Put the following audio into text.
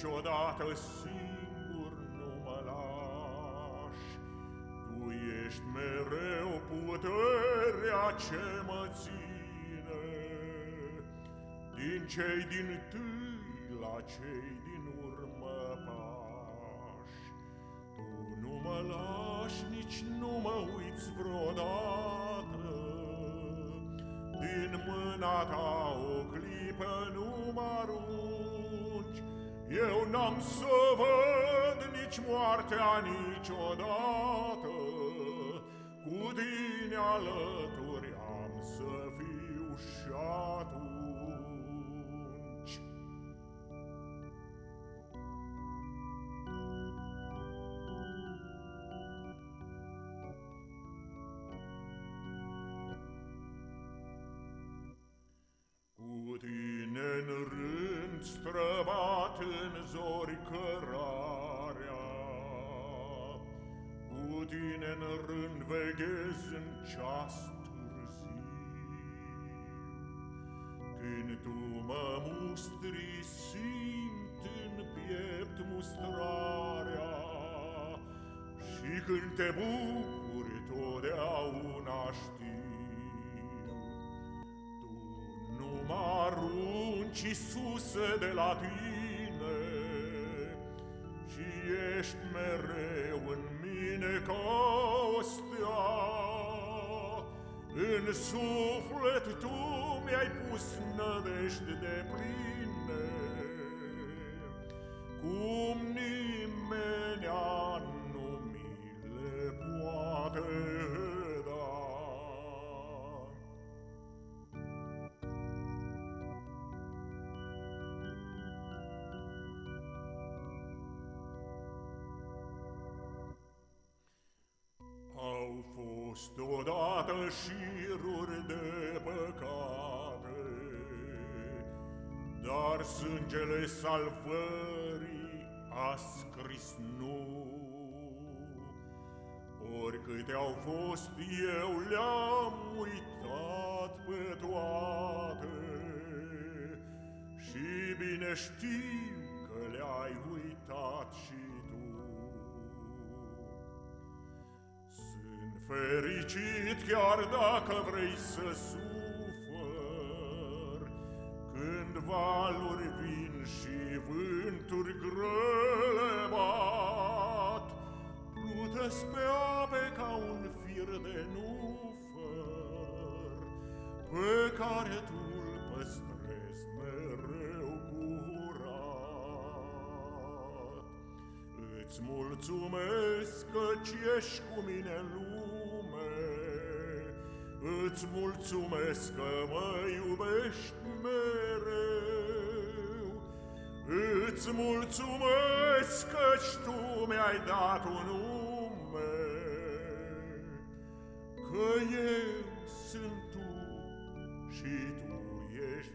Și niciodată singur nu mă lași, Tu ești mereu puterea ce mă ține, Din cei din tâi la cei din urmă pași. Tu nu mă lași, nici nu mă uiți vreodată, Din mâna ta o clipă nu mă arunci, Eu n-am să văd nici moartea niciodată, Cu tine alături am să fiu și atunci. Cu tine în rând străbat în zori cărarea, Cu tine în rând veghez în ceas târziu. Când tu mă mustri, simt în piept mustrarea, Și când te bucuri, totdeauna știu. Nu mă arunci, Iisuse, de la tine În suflet tu mi-ai pus nădejde de pline fost odată șiruri de păcate, Dar sângele salvării a scris nu. Oricâte au fost, eu le-am uitat pe toate, Și bine știu că le-ai uitat și tu. Sunt fericit chiar dacă vrei să sufăr, Când valuri vin și vânturi grele bat, Plutesc pe ape ca un fir de nufăr, Pe care tu îl păstrezi mereu curat. Îți mulțumesc căci ești cu mine în lume, Îți mulțumesc că mă iubești mereu. Îți mulțumesc că căci tu mi-ai dat un nume. Că eu sunt tu și tu ești